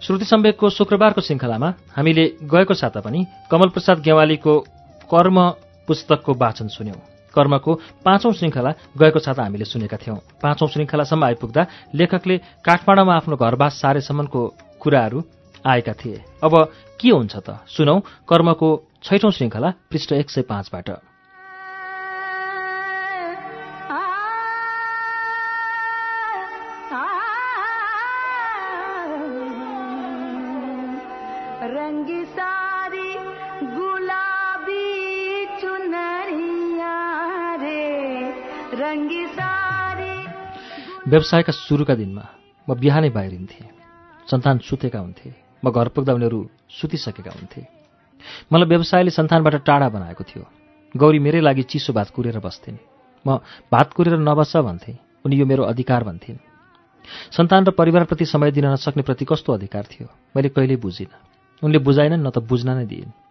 श्रुति सम्वेकको शुक्रबारको श्रृङ्खलामा हामीले गएको साता पनि कमल प्रसाद गेवालीको कर्म पुस्तकको वाचन सुन्यौं। कर्मको पाँचौं श्रृङ्खला गएको साता हामीले सुनेका थियौं। पाँचौं श्रृङ्खलासम्म आइपुग्दा लेखकले काठमाडौँमा आफ्नो घरबास सारेसम्मको कुराहरू आएका थिए। अब के हुन्छ त? सुनौ कर्मको छैठौं श्रृङ्खला पृष्ठ एक सय पाँचबाट। व्यवसायका सुरुका दिनमा म बिहानै बाहिरिन्थेँ सन्तान सुतेका हुन्थे। म घर पुग्दा उनीहरू सुतिसकेका हुन्थे। मलाई व्यवसायले सन्तानबाट टाढा बनाएको थियो। गौरी मेरै लागि चिसो भात कुरेर बस्थिन्। म भात कुरेर नबस्छ भन्थेँ। उनी यो मेरो अधिकार भन्थिन्। सन्तान र परिवारप्रति समय दिन नसक्ने प्रति कस्तो अधिकार थियो? मैले कहिल्यै बुझिनँ। उनले बुझाएनन् न त बुझ्न नै दिइन्।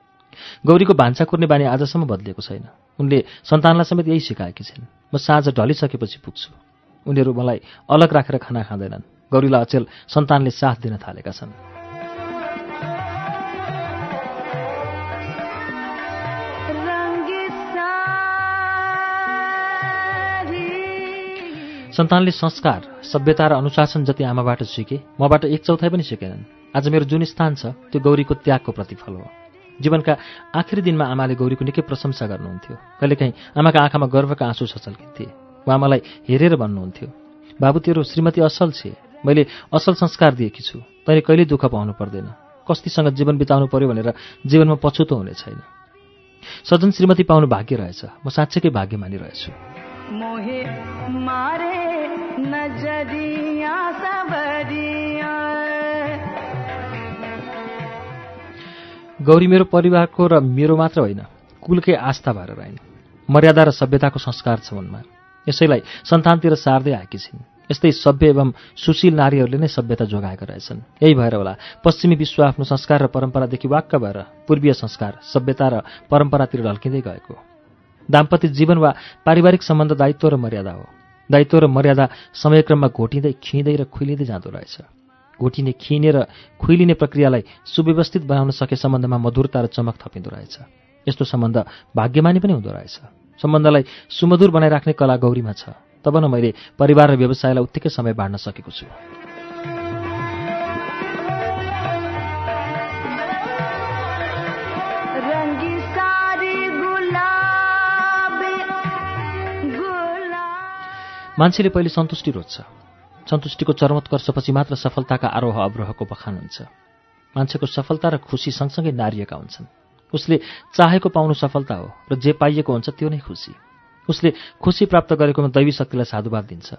गौरीको भान्सा कुर्ने बानी आजसम्म बदलिएको छैन। उनले सन्तानलाई समेत यही सिकाएकी छिन्। म साँझ ढलिसकेपछि पुग्छु। उनीहरू मलाई अलग राखेर खाना खाँदैनन्। गौरीलाई अचेल सन्तानले साथ दिन थालेका छन्। सन्तानले संस्कार सभ्यता र अनुशासन जति आमाबाट सिके मबाट एक चौथाइ पनि सिकेनन्। आज मेरो जुन स्थान छ त्यो गौरीको त्यागको प्रतिफल हो। जीवनका आखिरी दिनमा आमाले गौरीको निकै प्रशंसा गर्नुहुन्थ्यो। कहिलेकाहीँ आमाका आँखामा गर्वका आँसु छचल्किन्थे उहाँ मलाई हेरेर भन्नुहुन्थ्यो बाबु तेरो श्रीमती असल छे। मैले असल संस्कार दिएकी छु। तैँले कहिल्यै दुःख पाउनु पर्दैन। कस्तीसँग जीवन बिताउनु पर्यो भनेर जीवनमा पछुतो हुने छैन। सजन श्रीमती पाउनु भाग्य रहेछ। म साँच्चैकै भाग्य मानिरहेछु मोहे मारे नजरिया सबरिया गौरी मेरो परिवारको र मेरो मात्र होइन कुलकै आस्था भएर रहेन्। मर्यादा र सभ्यताको संस्कार छ उनमा यसैलाई सन्तानतिर सार्दै आएकी छिन्। यस्तै सभ्य एवं सुशील नारीहरूले नै सभ्यता जोगाएका रहेछन्। यही भएर होला पश्चिमी विश्व आफ्नो संस्कार र परम्परादेखि वाक्क भएर पूर्वीय संस्कार सभ्यता र परम्परातिर ढल्किँदै गएको। दाम्पत्य जीवन वा पारिवारिक सम्बन्ध दायित्व र मर्यादा हो। दायित्व र मर्यादा समयक्रममा घोटिँदै खिँदै र खुइलिँदै जाँदो रहेछ। घोटिने खिने र खुइलिने प्रक्रियालाई सुव्यवस्थित बनाउन सके सम्बन्धमा मधुरता र चमक थपिँदो रहेछ। यस्तो सम्बन्ध भाग्यमानी पनि हुँदो रहेछ। सम्बन्धलाई सुमधुर बनाइराख्ने कला गौरीमा छ। तब न मैले परिवार र व्यवसायलाई उत्तिकै समय बाँड्न सकेको छु। मान्छेले पहिले सन्तुष्टि रोज्छ। सन्तुष्टिको चरमोत्कर्षपछि मात्र सफलताका आरोह अवरोहको बखान हुन्छ। मान्छेको सफलता र खुसी सँगसँगै नारिएका हुन्छन्। उसले चाहेको पाउनु सफलता हो र जे पाइएको हुन्छ त्यो नै खुसी उसले खुसी प्राप्त गरेकोमा दैवी शक्तिलाई साधुवाद दिन्छ।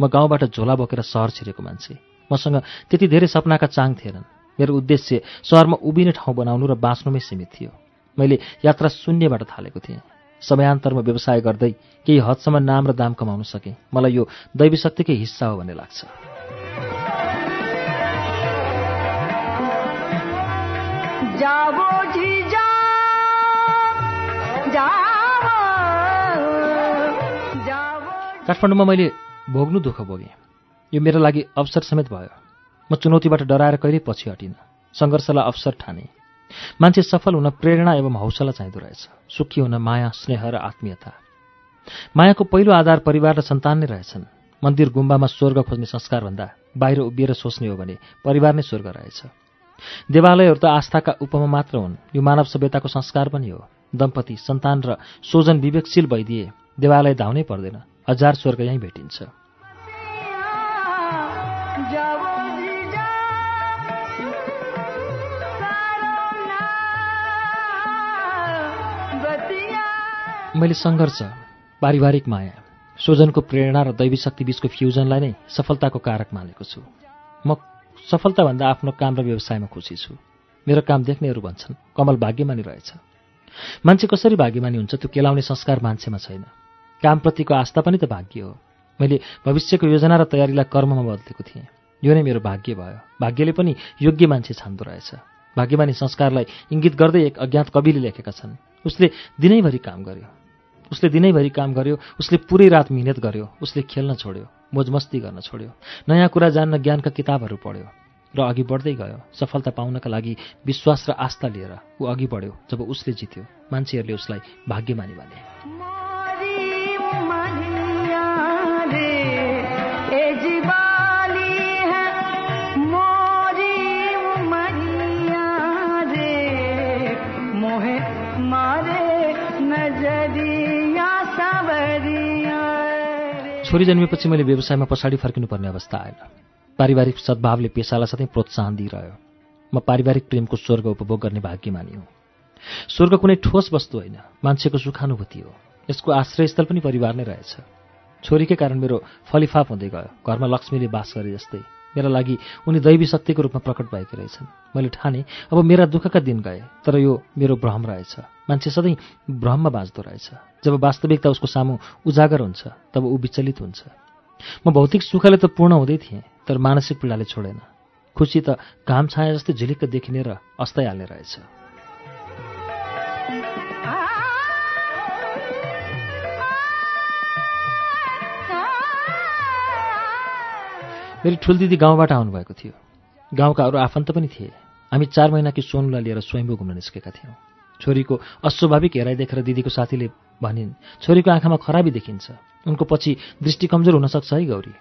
म गाउँबाट झोला बोकेर सहर छिरेको मान्छे। मसँग त्यति धेरै सपनाका चाङ थिएनन्। मेरो उद्देश्य सहरमा उभिने ठाउँ बनाउनु र बाँच्नुमै सीमित थियो। मैले यात्रा शून्यबाट थालेको थिएँ। समयान्तरमा व्यवसाय गर्दै केही हदसम्म नाम र दाम कमाउन सकेँ। मलाई यो दैवी शक्तिकै हिस्सा हो भन्ने लाग्छ। काठमाडौँमा मैले भोग्नु दुःख भोगेँ। यो मेरो लागि अवसर समेत भयो। म चुनौतीबाट डराएर कहिल्यै पछि हटिनँ। सङ्घर्षलाई अवसर ठाने। मान्छे सफल हुन प्रेरणा एवं हौसला चाहिँदो रहेछ। सुखी हुन माया स्नेह र आत्मीयता। मायाको पहिलो आधार परिवार र सन्तान नै रहेछन्। मन्दिर गुम्बामा स्वर्ग खोज्ने संस्कारभन्दा बाहिर उभिएर सोच्ने हो भने परिवार नै स्वर्ग रहेछ। देवालयहरू त आस्थाका उपमा मात्र हुन्। यो मानव सभ्यताको संस्कार पनि हो। दम्पति सन्तान र सोजन विवेकशील भइदिए देवालय धाउनै पर्दैन। हजार स्वर्ग यहीँ भेटिन्छ। मैले सङ्घर्ष पारिवारिक माया स्वजनको प्रेरणा र दैवी शक्ति बीचको फ्युजनलाई नै सफलताको कारक मानेको छु। म सफलताभन्दा आफ्नो काम र व्यवसायमा खुसी छु। मेरो काम देख्नेहरू भन्छन् कमल भाग्यमानी रहेछ। मान्छे कसरी भाग्यमानी हुन्छ त्यो केलाउने संस्कार मान्छेमा छैन। कामप्रतिको आस्था पनि त भाग्य हो। मैले भविष्यको योजना र तयारीलाई कर्ममा बदलेको थिएँ। यो नै मेरो भाग्य भयो। भाग्यले पनि योग्य मान्छे छान्दो रहेछ। भाग्यमानी संस्कारलाई इङ्गित गर्दै एक अज्ञात कविले लेखेका छन्। उसले दिनैभरि काम गर्यो। उसले दिनैभरि काम गर्यो उसले पुरै रात मिहिनेत गर्यो उसले खेल्न छोड्यो मोजमस्ती गर्न छोड्यो नयाँ कुरा जान्न ज्ञानका किताबहरू पढ्यो र अघि बढ्दै गयो सफलता पाउनका लागि विश्वास र आस्था लिएर ऊ अघि बढ्यो जब उसले जित्यो। मान्छेहरूले उसलाई भाग्यमानी भने। छोरी जन्मेपछि मैले व्यवसायमा पछाडि फर्किनुपर्ने अवस्था आएन। पारिवारिक सद्भावले पेसालाई सधैँ प्रोत्साहन दिइरह्यो। म पारिवारिक प्रेमको स्वर्ग उपभोग गर्ने भाग्यमानी हुँ। स्वर्ग कुनै ठोस वस्तु होइन मान्छेको सुखानुभूति हो। यसको आश्रयस्थल पनि परिवार नै रहेछ। छोरीकै कारण मेरो फलिफाप हुँदै गयो। घरमा लक्ष्मीले बास गरे जस्तै। मेरा लागि उनी दैवी शक्तिको रूपमा प्रकट भएकी रहेछन्। मैले ठाने अब मेरा दुःखका दिन गए तर यो मेरो भ्रम रहेछ। मान्छे सधैँ भ्रममा बाँच्दो रहेछ। जब वास्तविकता उसको सामु उजागर हुन्छ तब ऊ विचलित हुन्छ। म भौतिक सुखले त पूर्ण हुँदै थिएँ तर मानसिक पीडाले छोडेन। खुसी त घाम छाया जस्तै झिलिक्क देखिने र अस्ताइहाल्ने रहेछ। मेरी ठुल दिदी गाउँबाट आउनुभएको थियो। गाउँका अरू आफन्त पनि थिए। हामी चार महिनाकी सोनुलाई लिएर स्वयम्भू घुम्न निस्केका थियौँ। छोरीको अस्वाभाविक हेराइ देखेर दिदीको साथीले भनिन् छोरीको आँखामा खराबी देखिन्छ। उनको पछि दृष्टि कमजोर हुनसक्छ है गौरी।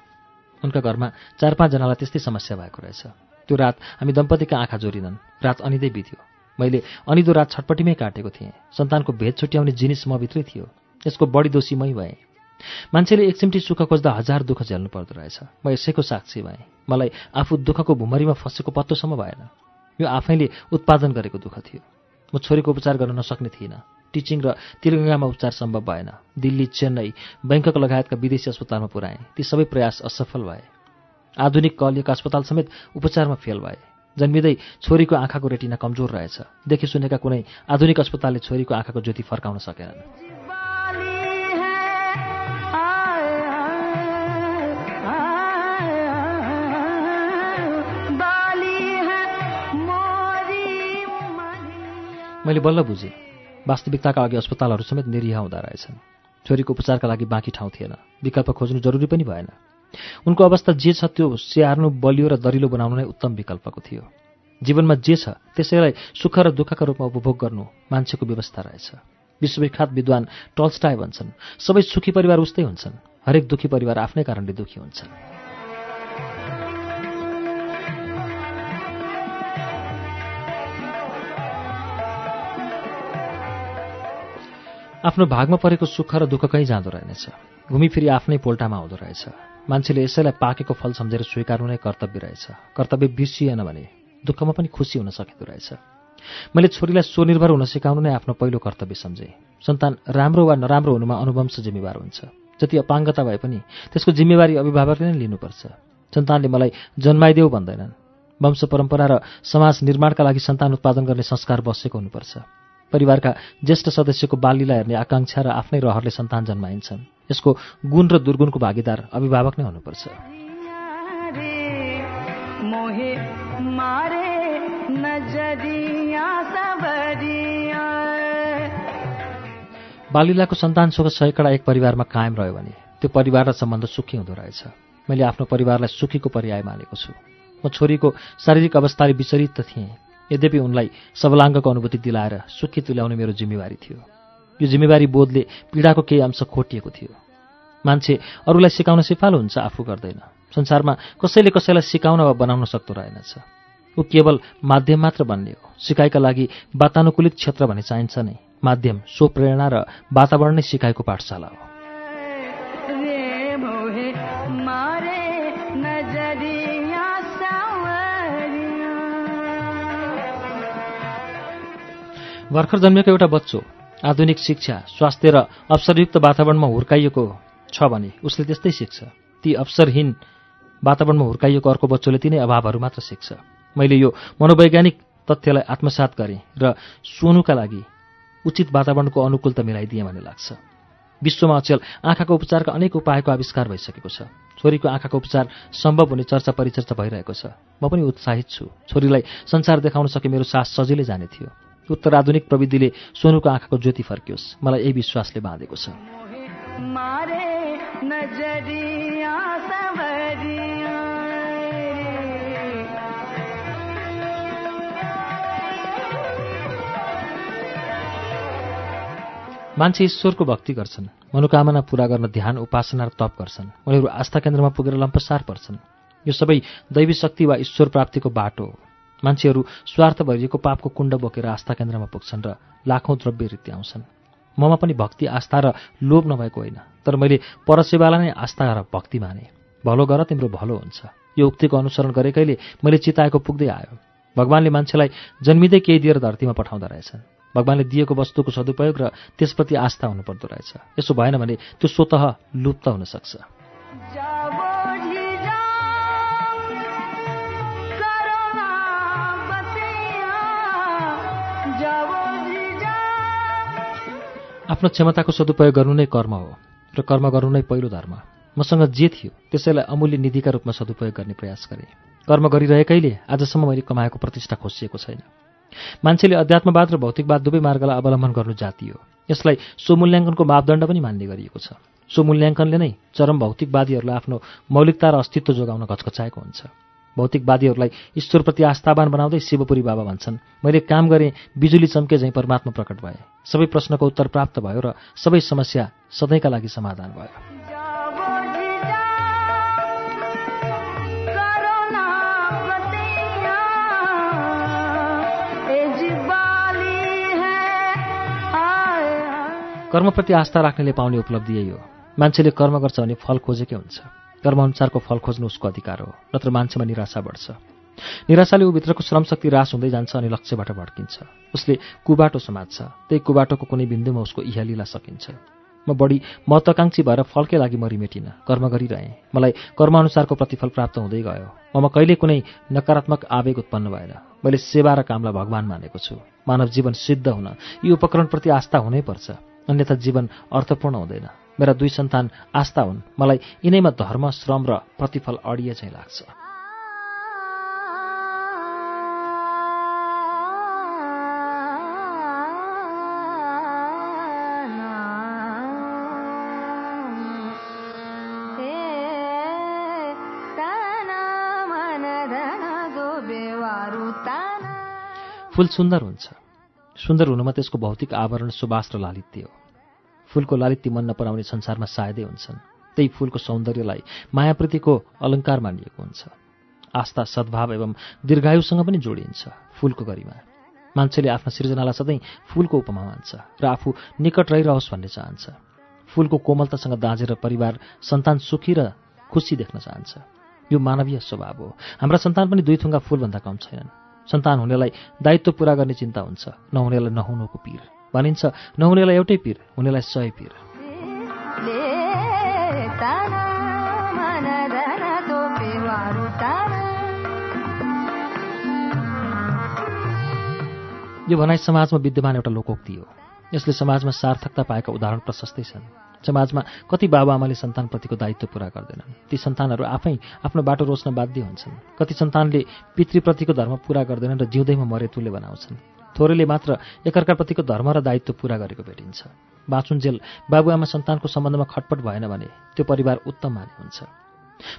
उनका घरमा चार पाँचजनालाई त्यस्तै समस्या भएको रहेछ। त्यो रात हामी दम्पतिका आँखा जोडिनन्। रात अनिँदै बित्यो। मैले अनिदो रात छटपट्टिमै काटेको थिएँ। सन्तानको भेद छुट्याउने जिनिस मभित्रै थियो। यसको बढी दोषी मै भएँ। मान्छेले एकचिम्टी सुख खोज्दा हजार दुःख झेल्नु पर्दो रहेछ। म यसैको साक्षी भएँ। मलाई आफू दुःखको भुमरीमा फँसेको पत्तोसम्म भएन। यो आफैले उत्पादन गरेको दुःख थियो। म छोरीको उपचार गर्न नसक्ने थिइनँ। टिचिङ र तिरगङ्गामा उपचार सम्भव भएन। दिल्ली चेन्नई बैङ्कक लगायतका विदेशी अस्पतालमा पुऱ्याएँ। ती सबै प्रयास असफल भए। आधुनिक कलिएको अस्पताल समेत उपचारमा फेल भए। जन्मिँदै छोरीको आँखाको रेटिना कमजोर रहेछ। देखि सुनेका कुनै आधुनिक अस्पतालले छोरीको आँखाको ज्योति फर्काउन सकेनन्। मैले बल्ल बुझेँ। वास्तविकताका अघि अस्पतालहरू समेत निरीह हुँदा रहेछन्। छोरीको उपचारका लागि बाँकी ठाउँ थिएन। विकल्प खोज्नु जरुरी पनि भएन। उनको अवस्था जे छ त्यो स्याहार्नु बलियो र दरिलो बनाउनु नै उत्तम विकल्पको थियो। जीवनमा जे छ त्यसैलाई सुख र दुःखका रूपमा उपभोग गर्नु मान्छेको व्यवस्था रहेछ। विश्वविख्यात विद्वान टल्स्टाय भन्छन् सबै सुखी परिवार उस्तै हुन्छन्। हरेक दुःखी परिवार आफ्नै कारणले दुःखी हुन्छन् आफ्नो भागमा परेको सुख र दुःख कहीँ जाँदो रहेनछ। घुमिफिरी आफ्नै पोल्टामा आउँदो रहेछ। मान्छेले यसैलाई पाकेको फल सम्झेर स्वीकार्नु नै कर्तव्य रहेछ। कर्तव्य बिर्सिएन भने दुःखमा पनि खुसी हुन सकिँदो रहेछ। मैले छोरीलाई स्वनिर्भर हुन सिकाउनु नै आफ्नो पहिलो कर्तव्य सम्झेँ। सन्तान राम्रो वा नराम्रो हुनुमा अनुवंश जिम्मेवार हुन्छ। जति अपाङ्गता भए पनि त्यसको जिम्मेवारी अभिभावकले नै लिनुपर्छ। सन्तानले मलाई जन्माइदेऊ भन्दैनन्। वंश परम्परा र समाज निर्माणका लागि सन्तान उत्पादन गर्ने संस्कार बसेको हुनुपर्छ। परिवारका ज्येष्ठ सदस्यको बालीलाई हेर्ने आकाङ्क्षा र आफ्नै रहरले सन्तान जन्माइन्छन्। यसको गुण र दुर्गुणको भागीदार अभिभावक नै हुनुपर्छ। बालिलाको सन्तान सुख सयकडा एक परिवारमा कायम रह्यो भने त्यो परिवार र सम्बन्ध सुखी हुँदो रहेछ। मैले आफ्नो परिवारलाई सुखीको पर्याय मानेको छु। म छोरीको शारीरिक अवस्थाले विचलित त थिएँ यद्यपि उनलाई सबलाङ्गको अनुभूति दिलाएर सुखी तुल्याउने मेरो जिम्मेवारी थियो। यो जिम्मेवारी बोधले पीडाको केही अंश खोटिएको थियो। मान्छे अरूलाई सिकाउन सिफालो हुन्छ आफू गर्दैन। संसारमा कसैले कसैलाई सिकाउन वा बनाउन सक्दो रहेनछ। ऊ केवल माध्यम मात्र बन्ने हो। सिकाइका लागि वातानुकूलित क्षेत्र भने चाहिन्छ नै। माध्यम स्वप्रेरणा र वातावरण नै सिकाइको पाठशाला हो। भर्खर जन्मेको एउटा बच्चो आधुनिक शिक्षा स्वास्थ्य र अवसरयुक्त वातावरणमा हुर्काइएको छ भने उसले त्यस्तै सिक्छ। ती अवसरहीन वातावरणमा हुर्काइएको अर्को बच्चोले तिनै अभावहरू मात्र सिक्छ। मैले यो मनोवैज्ञानिक तथ्यलाई आत्मसात गरेँ र सोनुका लागि उचित वातावरणको अनुकूलता मिलाइदिएँ भन्ने लाग्छ। विश्वमा अचेल आँखाको उपचारका अनेक उपायको आविष्कार भइसकेको छ। छोरीको आँखाको उपचार सम्भव हुने चर्चा परिचर्चा भइरहेको छ। म पनि उत्साहित छु। छोरीलाई संसार देखाउन सके मेरो सास सजिलै जाने थियो। उत्तराधुनिक प्रविधिले सोनुको आँखाको ज्योति फर्कियोस्। मलाई यही विश्वासले बाँधेको छ। मान्छे ईश्वरको भक्ति गर्छन्। मनोकामना पूरा गर्न ध्यान उपासना र तप गर्छन्। उनीहरू आस्था केन्द्रमा पुगेर लम्पसार पर्छन्। यो सबै दैवी शक्ति वा ईश्वर प्राप्तिको बाटो हो। मान्छेहरू स्वार्थ भरिएको पापको कुण्ड बोकेर आस्था केन्द्रमा पुग्छन् र लाखौँ द्रव्य रीति आउँछन्। ममा पनि भक्ति आस्था र लोभ नभएको होइन तर मैले परसेवालाई नै आस्था र भक्ति माने। भलो गर तिम्रो भलो हुन्छ। यो उक्तिको अनुसरण गरेकैले मैले चिताएको पुग्दै आयो। भगवान्ले मान्छेलाई जन्मिँदै केही दिएर धरतीमा पठाउँदो रहेछन्। भगवान्ले दिएको वस्तुको सदुपयोग र त्यसप्रति आस्था हुनुपर्दो रहेछ। यसो भएन भने त्यो स्वत लुप्त हुन आफ्नो क्षमताको सदुपयोग गर्नु नै कर्म हो र कर्म गर्नु नै पहिलो धर्म। मसँग जे थियो त्यसैलाई अमूल्य निधिका रूपमा सदुपयोग गर्ने प्रयास गरेँ। कर्म गरिरहेकैले आजसम्म मैले कमाएको प्रतिष्ठा खोसिएको छैन। मान्छेले अध्यात्मवाद र भौतिकवाद दुवै मार्गलाई अवलम्बन गर्नु जाति हो। यसलाई स्वमूल्याङ्कनको मापदण्ड पनि मान्ने गरिएको छ। स्वमूल्याङ्कनले नै चरम भौतिकवादीहरूलाई आफ्नो मौलिकता र अस्तित्व जोगाउन घचघचाएको हुन्छ। भौतिकवादीहरूलाई ईश्वरप्रति आस्थावान बनाउँदै शिवपुरी बाबा भन्छन्। मैले काम गरेँ बिजुली चम्के झैँ परमात्मा प्रकट भए। सबै प्रश्नको उत्तर प्राप्त भयो र सबै समस्या सधैँका लागि समाधान भयो। कर्मप्रति आस्था राख्नेले पाउने उपलब्धि यही हो। मान्छेले कर्म गर्छ भने फल खोजेकै हुन्छ। कर्मअनुसारको फल खोज्नु उसको अधिकार हो नत्र मान्छेमा निराशा बढ्छ। निराशाले ऊभित्रको श्रमशक्ति ह्रास हुँदै जान्छ अनि लक्ष्यबाट भड्किन्छ। उसले कुबाटो समात्छ त्यही कुबाटोको कुनै बिन्दुमा उसको इहालीला सकिन्छ। म बढी महत्वाकांक्षी भएर फलकै लागि मरिमेटिनँ कर्म गरिरहेँ। मलाई कर्मअनुसारको प्रतिफल प्राप्त हुँदै गयो। ममा कहिले कुनै नकारात्मक आवेग उत्पन्न भएन। मैले सेवा र कामलाई भगवान मानेको छु। मानव जीवन सिद्ध हुन यी उपकरणप्रति आस्था हुनैपर्छ। अन्यथा जीवन अर्थपूर्ण हुँदैन। मेरा दुई सन्तान आस्था हुन्। मलाई यिनैमा धर्म श्रम र प्रतिफल अडिए चाहिँ लाग्छ। फूल सुन्दर हुन्छ। सुन्दर हुनुमा त्यसको भौतिक आवरण सुवास र लालित्य हो। फूलको लालित्य मन नपराउने संसारमा सायदै हुन्छन्। त्यही फूलको सौन्दर्यलाई मायाप्रतिको अलङ्कार मानिएको हुन्छ। आस्था सद्भाव एवं दीर्घायुसँग पनि जोडिन्छ फूलको गरिमा। मान्छेले आफ्ना सृजनालाई सधैँ फूलको उपमा मान्छ र आफू निकट रहिरहोस् भन्ने चाहन्छ। फूलको कोमलतासँग दाँजेर परिवार सन्तान सुखी र खुसी देख्न चाहन्छ। यो मानवीय स्वभाव हो। हाम्रा सन्तान पनि दुई थुङ्गा फूलभन्दा कम छैनन्। सन्तान हुनेलाई दायित्व पुरा गर्ने चिन्ता हुन्छ नहुनेलाई नहुनुको पीर भनिन्छ नहुनेलाई एउटै पीर हुनेलाई सय पीर। यो भनाइ समाजमा विद्यमान एउटा लोकोक्ति हो। यसले समाजमा सार्थकता पाएका उदाहरण प्रशस्तै छन्। समाजमा कति बाबुआमाले सन्तानप्रतिको दायित्व पुरा गर्दैनन्। ती सन्तानहरू आफै आफ्नो बाटो रोज्न बाध्य हुन्छन्। कति सन्तानले पितृप्रतिको धर्म पुरा गर्दैनन् र जिउँदैमा मरेतुले बनाउँछन्। थोरैले मात्र एकअर्काप्रतिको धर्म र दायित्व पुरा गरेको भेटिन्छ। बाँचुन्जेल बाबुआमा सन्तानको सम्बन्धमा खटपट भएन भने त्यो परिवार उत्तम माने हुन्छ।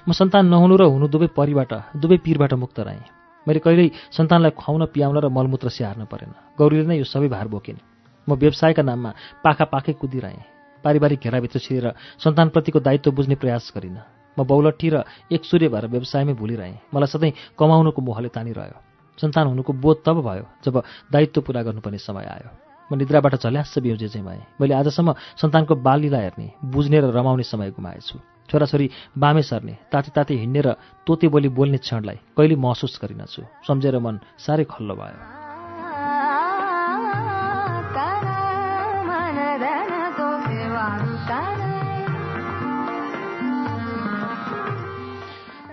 म सन्तान नहुनु र हुनु दुवै परिबाट दुवै पीरबाट मुक्त रहेँ। मैले कहिल्यै सन्तानलाई खुवाउन पियाउन र मलमूत्र स्याहार्न परेन। गौरीले नै यो सबै भार बोकिन्। म व्यवसायका नाममा पाखा पाखै कुदिरहेँ। पारिवारिक घेराभित्र छिरेर सन्तानप्रतिको दायित्व बुझ्ने प्रयास गरिनँ। म बौलट्ठी र एक सूर्य भएर व्यवसायमै भुलिरहेँ। मलाई सधैँ कमाउनुको मोहले तानिरह्यो। सन्तान हुनुको बोध तब भयो जब दायित्व पुरा गर्नुपर्ने समय आयो। म निद्राबाट झल्यास बिउजे भएँ। मैले आजसम्म सन्तानको बालीला हेर्ने बुझ्ने र रमाउने समय गुमाएछु। छोराछोरी बामे सर्ने ताती ताती हिँड्ने र तोते बोली बोल्ने क्षणलाई कहिले महसुस गरिनछु। सम्झेर मन साह्रै खल्लो भयो।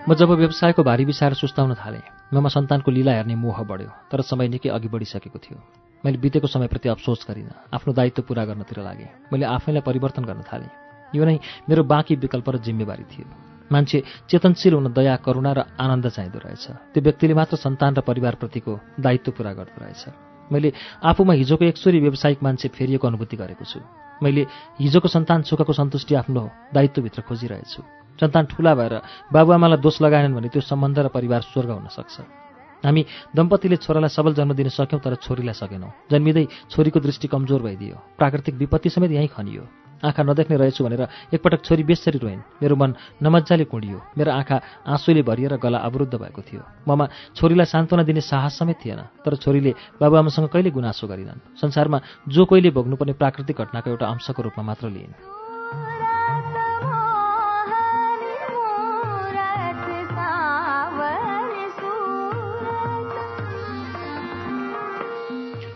म जब व्यवसायको भारी बिसाएर सुस्ताउन थालेँ ममा सन्तानको लीला हेर्ने मोह बढ्यो तर समय निकै अघि बढिसकेको थियो। मैले बितेको समयप्रति अफसोस गरिनँ आफ्नो दायित्व पुरा गर्नतिर लागेँ। मैले आफैलाई परिवर्तन गर्न थालेँ। यो नै मेरो बाँकी विकल्प र जिम्मेवारी थियो। मान्छे चेतनशील हुन दया करुणा र आनन्द चाहिँदो रहेछ। त्यो व्यक्तिले मात्र सन्तान र परिवारप्रतिको दायित्व पुरा गर्दो रहेछ। मैले आफूमा हिजोको एकसोरी व्यावसायिक मान्छे फेरिएको अनुभूति गरेको छु। मैले हिजोको सन्तान सुखको सन्तुष्टि आफ्नो दायित्वभित्र खोजिरहेछु। सन्तान ठुला भएर बाबुआमालाई दोष लगाएनन् भने त्यो सम्बन्ध र परिवार स्वर्ग हुन सक्छ। हामी दम्पतिले छोरालाई सबल जन्म दिन सक्यौँ तर छोरीलाई सकेनौँ। जन्मिँदै छोरीको दृष्टि कमजोर भइदियो। प्राकृतिक विपत्ति समेत यहीँ खनियो। आँखा नदेख्ने रहेछु भनेर एकपटक छोरी बेसरी रोइन्। मेरो मन नमजाले कुँडियो। मेरो आँखा आँसुले भरिएर गला अवरुद्ध भएको थियो। ममा छोरीलाई सान्त्वना दिने साहस समेत थिएन तर छोरीले बाबुआमासँग कहिले गुनासो गरिनन्। संसारमा जो कोहीले भोग्नुपर्ने प्राकृतिक घटनाको एउटा अंशको रूपमा मात्र लिइन्।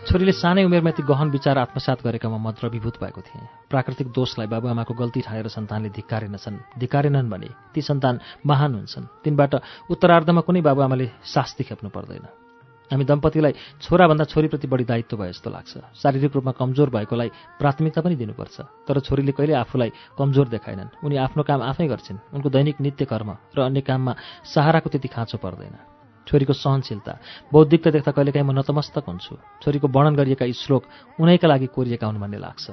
छोरीले सानै उमेरमा यति गहन विचार आत्मसात गरेकामा म भएको थिएँ। प्राकृतिक दोषलाई बाबुआमाको गल्ती ठानेर सन्तानले धिक्कारेनछन् धिक्कारेनन् भने ती सन्तान महान हुन्छन्। तिनबाट उत्तरार्धमा कुनै बाबुआमाले शास्ति खेप्नु पर्दैन। हामी दम्पतिलाई छोराभन्दा छोरीप्रति बढी दायित्व भए जस्तो लाग्छ। शारीरिक रूपमा कमजोर भएकोलाई प्राथमिकता पनि दिनुपर्छ। तर छोरीले कहिले आफूलाई कमजोर देखाएनन्। उनी आफ्नो काम आफै गर्छिन्। उनको दैनिक नित्य कर्म र अन्य काममा सहाराको त्यति खाँचो पर्दैन। छोरीको सहनशीलता बौद्धिकता देख्दा कहिलेकाहीँ म नतमस्तक हुन्छु। छोरीको वर्णन गरिएका यी श्लोक उनैका लागि कोरिएका हुन् भन्ने लाग्छ।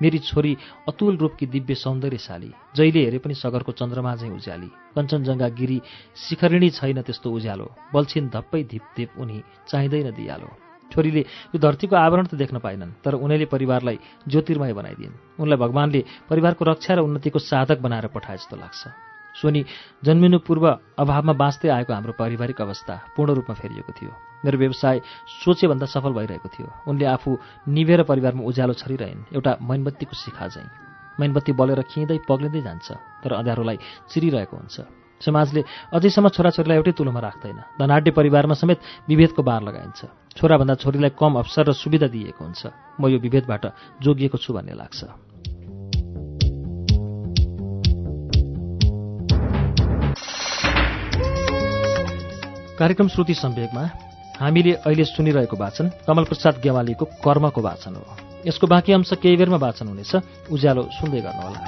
मेरी छोरी अतुल रूपकी दिव्य सौन्दर्यशाली जहिले हेरे पनि सगरको चन्द्रमा झैँ उज्याली। कञ्चनजङ्घा गिरी शिखरिणी छैन त्यस्तो उज्यालो बल्छिन धप्पै धिपधिप उनी चाहिँदैन दियालो। छोरीले यो धरतीको आवरण त देख्न पाएनन् तर उनीले परिवारलाई ज्योतिर्मय बनाइदिन्। उनलाई भगवानले परिवारको रक्षा र उन्नतिको साधक बनाएर पठाए जस्तो लाग्छ। सोनी जन्मिनु पूर्व अभावमा बाँच्दै आएको हाम्रो पारिवारिक अवस्था पूर्ण रूपमा फेरिएको थियो। मेरो व्यवसाय सोचेभन्दा सफल भइरहेको थियो। उनले आफू निभेर परिवारमा उज्यालो छरिरहन्। एउटा मैनबत्तीको शिखा चाहिँ मैनबत्ती बलेर खिँदै पग्लिँदै जान्छ तर अँध्यारोलाई चिरिरहेको हुन्छ। समाजले अझैसम्म छोराछोरीलाई एउटै तुलोमा राख्दैन। धनाढ्य परिवारमा समेत विभेदको बार लगाइन्छ। छोराभन्दा छोरीलाई कम अवसर र सुविधा दिएको हुन्छ। म यो विभेदबाट जोगिएको छु भन्ने लाग्छ। कार्यक्रम श्रुति सम्वेकमा हामीले अहिले सुनिरहेको वाचन कमलप्रसाद गेवालीको कर्मको वाचन हो। यसको बाँकी अंश केही बेरमा वाचन हुनेछ। उज्यालो सुन्दै गर्नुहोला।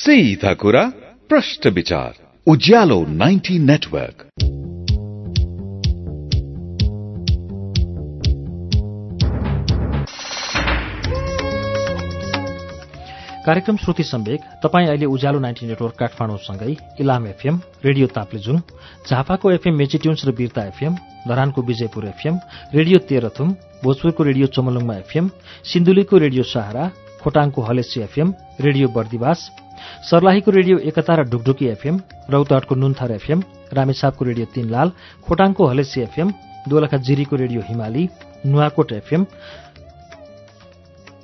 सीधा कुरा प्रश्न विचार। उज्यालो 90 नेटवर्क। कार्यक्रम श्रुति सम्वेक। तपाईँ अहिले उज्यालो नाइन्टी नेटवर्क काठमाडौँसँगै इलाम एफएम रेडियो ताप्लेजुङ झापाको एफएम मेचिट्युन्स र बिर्ता एफएम धरानको विजयपुर एफएम रेडियो तेह्रथुम भोजपुरको रेडियो चमलुङमा एफएम सिन्धुलीको रेडियो सहारा खोटाङको हलेसी एफएम रेडियो बर्दिवास सर्लाहीको रेडियो एकता र ढुकढुकी एफएम रौतहटको नुन्थर एफएम रामेछापको रेडियो तीनलाल खोटाङको हलेसी एफएम दोलखा जिरीको रेडियो हिमाली नुवाकोट एफएम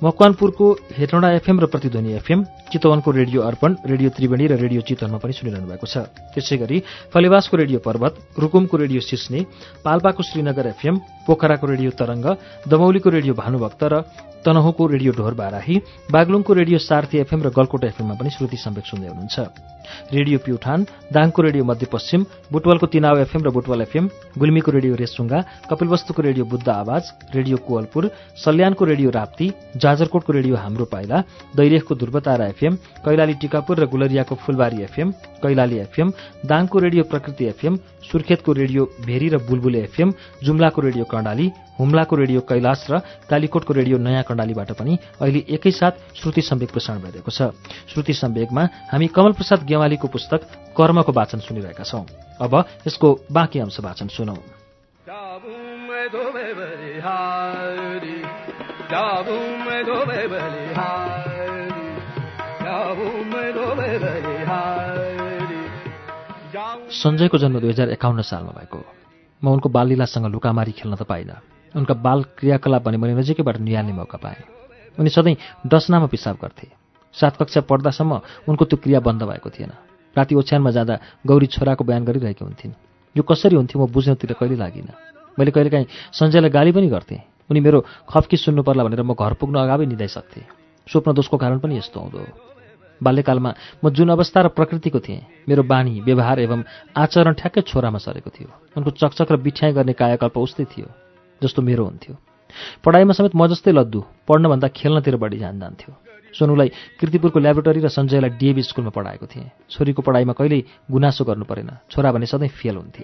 मकवानपुरको हेटौँडा एफएम र प्रतिध्वनि एफएम चितवनको रेडियो अर्पण रेडियो त्रिवेणी र रेडियो चितवनमा पनि सुनिरहनु भएको छ। त्यसै गरी फलेवासको रेडियो पर्वत रुकुमको रेडियो सिस्ने पाल्पाको श्रीनगर एफएम पोखराको रेडियो तरंग दमौलीको रेडियो भानुभक्त र तनहुको रेडियो ढोर बाराही बागलुङको रेडियो सार्थी एफएम र गलकोट एफएममा पनि श्रुति सम्वेक सुन्दै हुनुहुन्छ। रेडियो प्युठान दाङको रेडियो मध्यपश्चिम बुटवलको तिनाव एफएम र बुटवल एफएम गुल्मीको रेडियो रेसुङ्गा कपिलवस्तुको रेडियो बुद्ध आवाज रेडियो कोवलपुर सल्यानको रेडियो राप्ती जाजरकोटको रेडियो हाम्रो पाइला दैलेखको ध्रुवतारा एफएम कैलाली टिकापुर र गुलरियाको फुलबारी एफएम कैलाली एफएम दाङको रेडियो प्रकृति एफएम सुर्खेतको रेडियो भेरी र बुलबुले एफएम जुम्लाको रेडियो कर्णाली हुम्लाको रेडियो कैलाश र कालीकोटको रेडियो नयाँ कर्णालीबाट पनि अहिले एकैसाथ श्रुति सम्वेक प्रसारण भइरहेको छ। श्रुति सम्वेकमा हामी कमल प्रसाद गेवालीको पुस्तक कर्मको वाचन सुनिरहेका छौं। अब यसको बाँकी अंश वाचन सुनौ। सञ्जयको जन्म दुई हजार एकाउन्न सालमा भएको म उनको बाललीलासँग लुकामारी खेल्न त पाइनँ। उनका बाल क्रियाकलाप भने मैले नजिकैबाट निहाल्ने मौका पाएँ। उनी सधैँ डसनामा पिसाब गर्थे। सात कक्षा पढ्दासम्म उनको त्यो क्रिया बन्द भएको थिएन। राति ओछ्यानमा जाँदा गौरी छोराको बयान गरिरहेकी हुन्थिन्। यो कसरी हुन्थ्यो म बुझ्नतिर कहिले लागिनँ। मैले कहिलेकाहीँ सञ्जयलाई गाली पनि गर्थेँ। उनी मेरो खप्की सुन्नु पर्ला भनेर म घर पुग्न अगावै निधाइसक्थेँ स्वप्न दोषको कारण पनि यस्तो हुँदो बाल्यकालमा म जुन अवस्था र प्रकृतिको थिएँ मेरो बानी व्यवहार एवं आचरण ठ्याक्कै छोरामा सरेको थियो। उनको चकचक र बिठ्याइ गर्ने कायाकल्प उस्तै थियो जस्तो मेरो हुन्थ्यो। पढाइमा समेत म जस्तै लद्दु पढ्नभन्दा खेल्नतिर बढी ध्यान जान्थ्यो सोनुलाई किर्तिपुरको ल्याबोरेटरी र सञ्जयलाई डिएबी स्कुलमा पढाएको थिएँ। छोरीको पढाइमा कहिल्यै गुनासो गर्नु परेन। छोरा भने सधैँ फेल हुन्थे।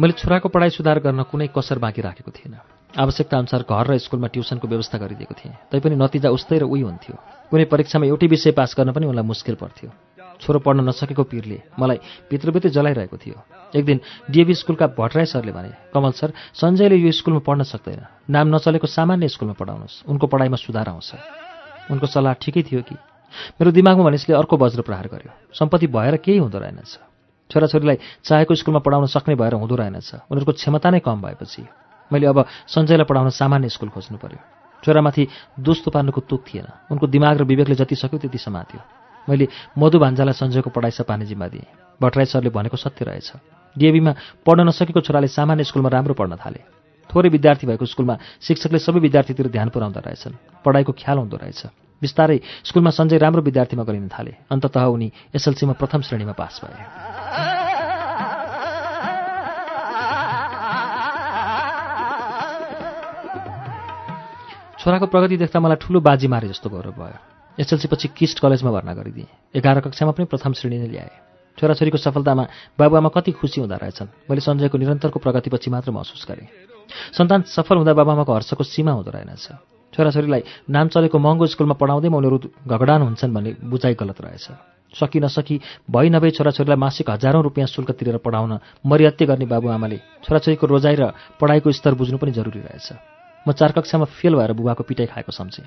मैले छोराको पढाइ सुधार गर्न कुनै कसर बाँकी राखेको थिएन। आवश्यकता अनुसार घर र स्कुलमा ट्युसनको व्यवस्था गरिदिएको थिएँ। तैपनि नतिजा उस्तै र उही हुन्थ्यो। कुनै परीक्षामा एउटै विषय पास गर्न पनि उनलाई मुस्किल पर्थ्यो। छोरो पढ्न नसकेको पिरले मलाई भित्रभित्रै जलाइरहेको थियो। एक दिन डिएभी स्कुलका भट्टराई सरले भने कमल सर सञ्जयले यो स्कुलमा पढ्न सक्दैन। नाम नचलेको सामान्य स्कुलमा पढाउनुहोस्। उनको पढाइमा सुधार आउँछ। उनको सल्लाह ठिकै थियो कि मेरो दिमागमा भनेसले अर्को वज्र प्रहार गर्यो। सम्पत्ति भएर केही हुँदो रहेनछ। छोराछोरीलाई चाहेको स्कुलमा पढाउन सक्ने भएर हुँदो रहेनछ। उनीहरूको क्षमता नै कम भएपछि। मैले अब सञ्जयलाई पढाउन सामान्य स्कुल खोज्नु पर्यो। छोरामाथि दोस्तो पार्नुको तुक थिएन। उनको दिमाग र विवेकले जति सक्यो त्यति समात्यो। मैले मधु भान्जालाई सञ्जयको पढाइ सपाने जिम्मा दिएँ। भट्टराई सरले भनेको सत्य रहेछ। डिएबीमा पढ्न नसकेको छोराले सामान्य स्कुलमा राम्रो पढ्न थाले। थोरै विद्यार्थी भएको स्कुलमा शिक्षकले सबै विद्यार्थीतिर ध्यान पुर्याउँदो रहेछन्। पढाइको ख्याल हुँदो रहेछ। बिस्तारै स्कुलमा सञ्जय राम्रो विद्यार्थीमा गरिन थाले। अन्ततः उनी एसएलसीमा प्रथम श्रेणीमा पास भए। छोराको प्रगति देख्दा मलाई ठुलो बाजी मारे जस्तो गौरव भयो। एसएलसी पछि किस्ट कलेजमा भर्ना गरिदिएँ। एघार कक्षामा पनि प्रथम श्रेणी नै ल्याएँ। छोराछोरीको सफलतामा बाबुआमा कति खुसी हुँदो रहेछन् मैले सञ्जयको निरन्तरको प्रगतिपछि मात्र महसुस गरेँ। सन्तान सफल हुँदा बाबाआमाको हर्षको सीमा हुँदो रहेनछ। छोराछोरीलाई नाम चलेको महँगो स्कुलमा पढाउँदैमा उनीहरू घगडान हुन्छन् भन्ने बुझाइ गलत रहेछ। सकि नसकी भइ नभई छोराछोरीलाई मासिक हजारौँ रुपियाँ शुल्क तिरेर पढाउन मर्यात्य गर्ने बाबुआमाले छोराछोरीको रोजाइ र पढाइको स्तर बुझ्नु पनि जरुरी रहेछ। म चार कक्षामा फेल भएर बुबाको पिटाइ खाएको सम्झेँ।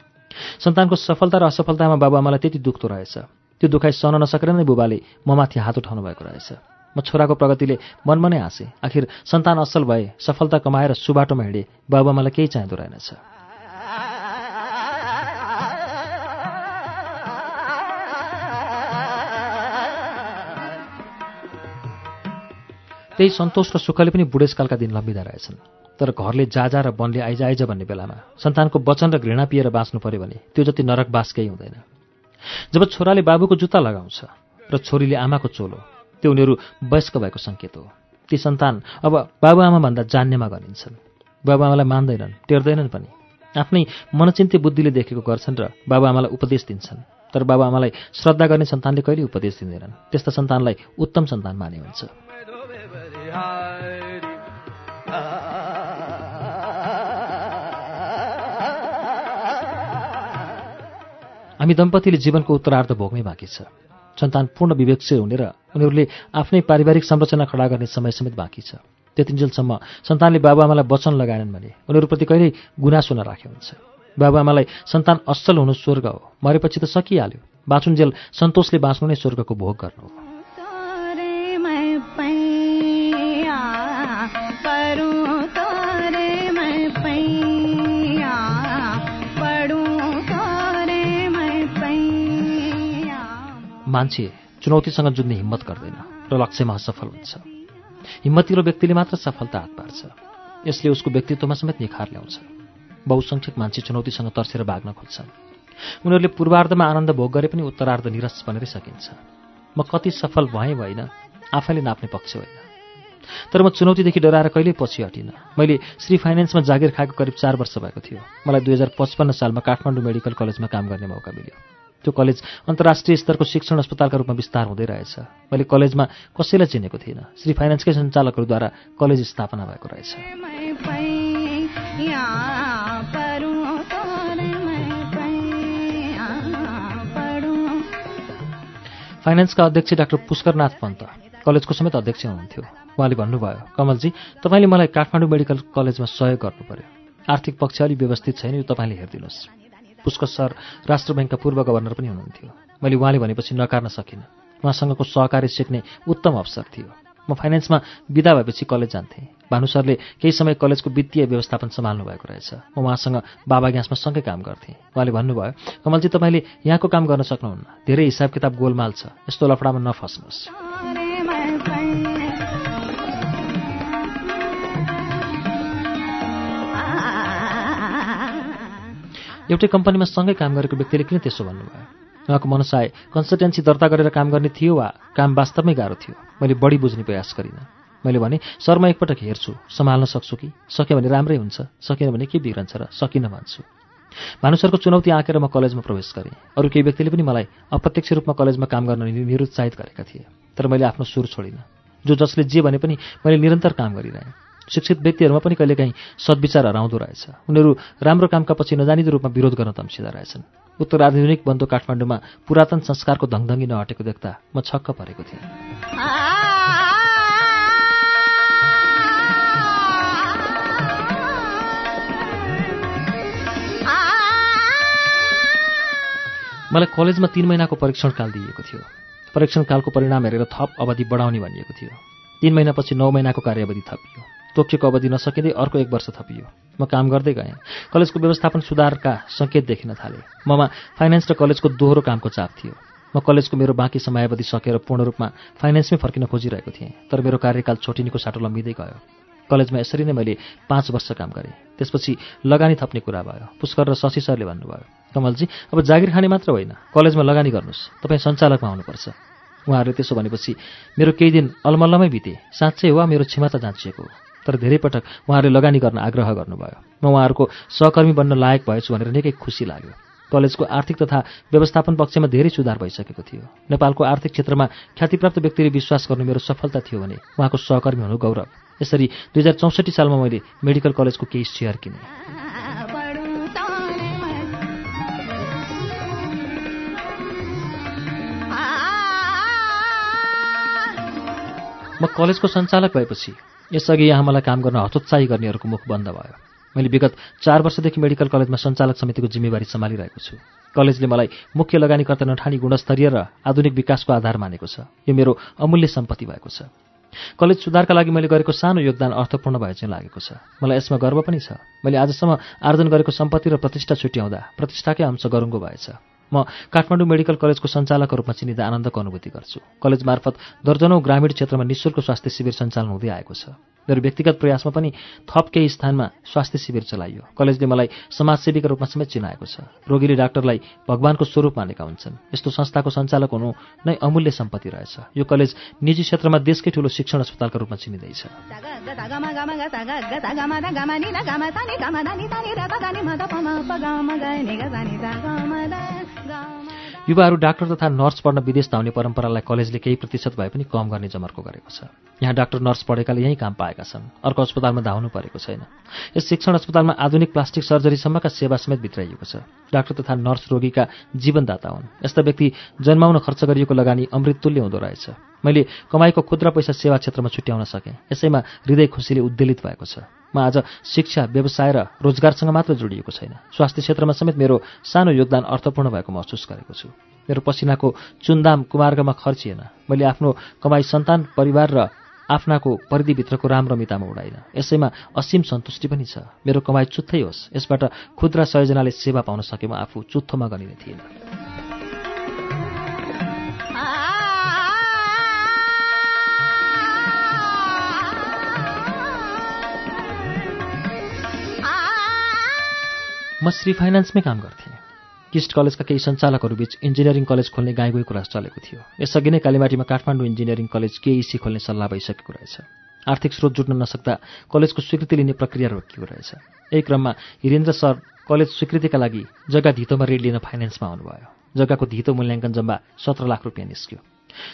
सन्तानको सफलता र असफलतामा बाबुआमालाई त्यति दुख्दो रहेछ। त्यो दुखाइ सहन नसकेर नै बुबाले ममाथि हात उठाउनु भएको रहेछ। म छोराको प्रगतिले मनमा नै हाँसेँ। आखिर सन्तान असल भए सफलता कमाएर सुबाटोमा हिँडे। बाबुआमालाई केही चाहिँदो रहेनछ। त्यही सन्तोष र सुखले पनि बुढेसकालका दिन लम्बिँदा रहेछन्। तर घरले जाजा र वनले आइज आइज भन्ने बेलामा सन्तानको वचन र घृणा पिएर बाँच्नु पर्यो भने त्यो जति नरक बास केही हुँदैन। जब छोराले बाबुको जुत्ता लगाउँछ र छोरीले आमाको चोलो त्यो उनीहरू वयस्क भएको सङ्केत हो। ती सन्तान अब बाबुआमाभन्दा जान्नेमा गनिन्छन्। बाबुआमालाई मान्दैनन् टेर्दैनन् पनि। आफ्नै मनचिन्ते बुद्धिले देखेको गर्छन् र बाबुआमालाई उपदेश दिन्छन्। तर बाबुआमालाई श्रद्धा गर्ने सन्तानले कहिले उपदेश दिँदैनन्। त्यस्ता सन्तानलाई उत्तम सन्तान माने हुन्छ हामी दम्पतिले जीवनको उत्तरार्ध भोग्नै बाँकी छ। सन्तान पूर्ण विवेकशील हुने र उनीहरूले आफ्नै पारिवारिक संरचना खडा गर्ने समय समेत बाँकी छ। त्यतिन्जेलसम्म सन्तानले बाबुआमालाई वचन लगाएनन् भने उनीहरूप्रति कहिल्यै गुनासो नराखे हुन्छ। बाबुआमालाई सन्तान असल हुनु स्वर्ग हो। मरेपछि त सकिहाल्यो। बाँचुन्जेल सन्तोषले बाँच्नु नै स्वर्गको भोग गर्नु हो। मान्छे चुनौतीसँग जुझ्ने हिम्मत गर्दैन र लक्ष्यमा असफल हुन्छ। हिम्मतिलो व्यक्तिले मात्र सफलता हात पार्छ। यसले उसको व्यक्तित्वमा समेत निखार ल्याउँछ। बहुसङ्ख्यक मान्छे चुनौतीसँग तर्सेर भाग्न खोज्छन्। उनीहरूले पूर्वार्धमा आनन्द भोग गरे पनि उत्तरार्ध निरस बनेरै सकिन्छ। म कति सफल भएँ भइन आफैले नाप्ने पक्ष होइन। तर म चुनौतीदेखि डराएर कहिल्यै पछि हटिनँ। मैले श्री फाइनेन्समा जागिर खाएको करिब चार वर्ष भएको थियो। मलाई दुई हजार पचपन्न सालमा काठमाडौँ मेडिकल कलेजमा काम गर्ने मौका मिल्यो। त्यो कलेज अन्तर्राष्ट्रिय स्तरको शिक्षण अस्पतालका रूपमा विस्तार हुँदै रहेछ। मैले कलेजमा कसैलाई चिनेको थिइनँ। श्री फाइनेन्सकै सञ्चालकहरूद्वारा कलेज स्थापना भएको रहेछ। फाइनेन्सका अध्यक्ष डाक्टर पुष्करनाथ पन्त कलेजको समेत अध्यक्ष हुनुहुन्थ्यो। उहाँले भन्नुभयो कमलजी तपाईँले मलाई काठमाडौँ मेडिकल कलेजमा सहयोग गर्नु पर्यो। आर्थिक पक्ष अलिक व्यवस्थित छैन यो तपाईँले हेरिदिनुहोस्। पुष्कर सर राष्ट्र ब्याङ्कका पूर्व गभर्नर पनि हुनुहुन्थ्यो। मैले उहाँले भनेपछि नकार्न सकिनँ। उहाँसँगको सहकार्य सिक्ने उत्तम अवसर थियो। म फाइनेन्समा बिदा भएपछि कलेज जान्थेँ। भानु सरले केही समय कलेजको वित्तीय व्यवस्थापन सम्हाल्नु भएको रहेछ। म उहाँसँग बाबा ग्यासमा सँगै काम गर्थेँ। उहाँले भन्नुभयो कमलजी तपाईँले यहाँको काम गर्न सक्नुहुन्न। धेरै हिसाब किताब गोलमाल छ। यस्तो लफडामा नफस्नुहोस्। एउटै कम्पनीमा सँगै काम गरेको व्यक्तिले किन त्यसो भन्नुभयो? उहाँको मनसाय कन्सल्टेन्सी दर्ता गरेर काम गर्ने थियो वा काम वास्तवमै गाह्रो थियो? मैले बढी बुझ्ने प्रयास गरिनँ। मैले भने सर म एकपटक हेर्छु सम्हाल्न सक्छु कि? सक्यो भने राम्रै हुन्छ सकेन भने के बिग्रन्छ र सकिनँ भन्छु। भानु सरको चुनौती आँकेर म कलेजमा प्रवेश गरेँ। अरू केही व्यक्तिले पनि मलाई अप्रत्यक्ष रूपमा कलेजमा काम गर्न निरुत्साहित गरेका थिए। तर मैले आफ्नो सुर छोडिनँ। जो जसले जे भने पनि मैले निरन्तर काम गरिरहेँ। शिक्षित व्यक्तिहरूमा पनि कहिलेकाहीँ सद्विचार हराउँदो रहेछ। उनीहरू राम्रो कामका पछि नजानिदो रूपमा विरोध गर्न तम्सिँदा रहेछन्। उत्तर आधुनिक बन्दो काठमाडौँमा पुरातन संस्कारको धङधङ्गी नहटेको देख्दा म छक्क परेको थिएँ। मलाई कलेजमा तीन महिनाको परीक्षण काल दिइएको थियो। परीक्षण कालको परिणाम हेरेर थप अवधि बढाउने भनिएको थियो। तीन महिनापछि नौ महिनाको कार्यावधि थपियो। तोकिएको अवधि नसकिँदै अर्को एक वर्ष थपियो। म काम गर्दै गएँ। कलेजको व्यवस्थापन सुधारका सङ्केत देखिन थाले। ममा फाइनेन्स र कलेजको दोहोरो कामको चाप थियो। म कलेजको मेरो बाँकी समयावधि सकेर पूर्ण रूपमा फाइनेन्समै फर्किन खोजिरहेको थिएँ तर मेरो कार्यकाल छोटिनेको साटो लम्बिँदै गयो। कलेजमा यसरी नै मैले पाँच वर्ष काम गरेँ। त्यसपछि लगानी थप्ने कुरा भयो। पुष्कर र शशि सरले भन्नुभयो कमलजी अब जागिर खाने मात्र होइन। कलेजमा लगानी गर्नुहोस्। तपाईँ सञ्चालकमा आउनुपर्छ उहाँहरूले त्यसो भनेपछि मेरो केही दिन अलमल्लमै बिते। साँच्चै वा मेरो क्षमता जाँचिएको हो। तर धेरै पटक उहाँहरूले लगानी गर्न आग्रह गर्नुभयो। म उहाँहरूको सहकर्मी बन्न लायक भएछु भनेर निकै खुसी लाग्यो। कलेजको आर्थिक तथा व्यवस्थापन पक्षमा धेरै सुधार भइसकेको थियो। नेपालको आर्थिक क्षेत्रमा ख्यातिप्राप्त व्यक्तिले विश्वास गर्नु मेरो सफलता थियो भने उहाँको सहकर्मी हुनु गौरव। यसरी दुई हजार चौसठी सालमा मैले मेडिकल कलेजको केही सेयर किनेँ। म कलेजको सञ्चालक भएपछि यसअघि यहाँ मलाई काम गर्न हतोत्साही गर्नेहरूको मुख बन्द भयो। मैले विगत चार वर्षदेखि मेडिकल कलेजमा सञ्चालक समितिको जिम्मेवारी सम्हालिरहेको छु। कलेजले मलाई मुख्य लगानीकर्ता नठानी गुणस्तरीय र आधुनिक विकासको आधार मानेको छ। यो मेरो अमूल्य सम्पत्ति भएको छ। कलेज सुधारका लागि मैले गरेको सानो योगदान अर्थपूर्ण भए चाहिँ लागेको छ। मलाई यसमा गर्व पनि छ। मैले आजसम्म आर्जन गरेको सम्पत्ति र प्रतिष्ठा छुट्याउँदा प्रतिष्ठाकै अंश गरुङ्गो भएछ। म काठमाडौँ मेडिकल कलेजको सञ्चालकको रूपमा चिनिँदा आनन्दको अनुभूति गर्छु। कलेज मार्फत दर्जनौँ ग्रामीण क्षेत्रमा निशुल्क स्वास्थ्य शिविर सञ्चालन हुँदै आएको छ। मेरो व्यक्तिगत प्रयासमा पनि थप केही स्थानमा स्वास्थ्य शिविर चलाइयो। कलेजले मलाई समाजसेवीका रूपमा समेत चिनाएको छ। रोगीले डाक्टरलाई भगवानको स्वरूप मानेका हुन्छन्। यस्तो संस्थाको सञ्चालक हुनु नै अमूल्य सम्पत्ति रहेछ। यो कलेज निजी क्षेत्रमा देशकै ठूलो शिक्षण अस्पतालका रूपमा चिनिँदैछ। युवाहरू डाक्टर तथा नर्स पढ्न विदेश धाउने परम्परालाई कलेजले केही प्रतिशत भए पनि कम गर्ने जमर्को गरेको छ। यहाँ डाक्टर नर्स पढेकाले यहीँ काम पाएका छन्। अर्को अस्पतालमा धाउनु परेको छैन। यस शिक्षण अस्पतालमा आधुनिक प्लास्टिक सर्जरीसम्मका सेवा समेत भित्राइएको छ। डाक्टर तथा नर्स रोगीका जीवनदाता हुन्। यस्ता व्यक्ति जन्माउन खर्च गरिएको लगानी अमृततुल्य हुँदो रहेछ। मैले कमाईको खुद्रा पैसा सेवा क्षेत्रमा छुट्याउन सकेँ। यसैमा हृदय खुसीले उद्वेलित भएको छ। म आज शिक्षा व्यवसाय र रोजगारसँग मात्र जोडिएको छैन। स्वास्थ्य क्षेत्रमा समेत मेरो सानो योगदान अर्थपूर्ण भएको महसुस गरेको छु। मेरो पसिनाको चुन्दाम कुमार्गमा खर्चिएन। मैले आफ्नो कमाई सन्तान परिवार र आफ्नाको परिधिभित्रको राम्रमितामा उडाइन। यसैमा असीम सन्तुष्टि पनि छ। मेरो कमाई चुत्थै होस्। यसबाट खुद्रा सयोजनाले सेवा पाउन सकेमा आफू चुत्थोमा गनिने थिएन म श्री फाइनान्समै काम गर्थेँ। किस्ट कलेजका केही सञ्चालकहरू बीच इन्जिनियरिङ कलेज खोल्ने गाईगोई कुरा चलेको थियो। यसअघि नै कालीमाटीमा काठमाडौँ इन्जिनियरिङ कलेज केइसी खोल्ने सल्लाह भइसकेको रहेछ। आर्थिक स्रोत जुट्न नसक्दा कलेजको स्वीकृति लिने प्रक्रिया रोकिएको रहेछ। यही क्रममा हिरेन्द्र सर कलेज स्वीकृतिका लागि जग्गा धितोमा ऋण लिन फाइनेन्समा आउनुभयो। जग्गाको धितो मूल्याङ्कन जम्मा सत्र लाख रुपियाँ निस्क्यो।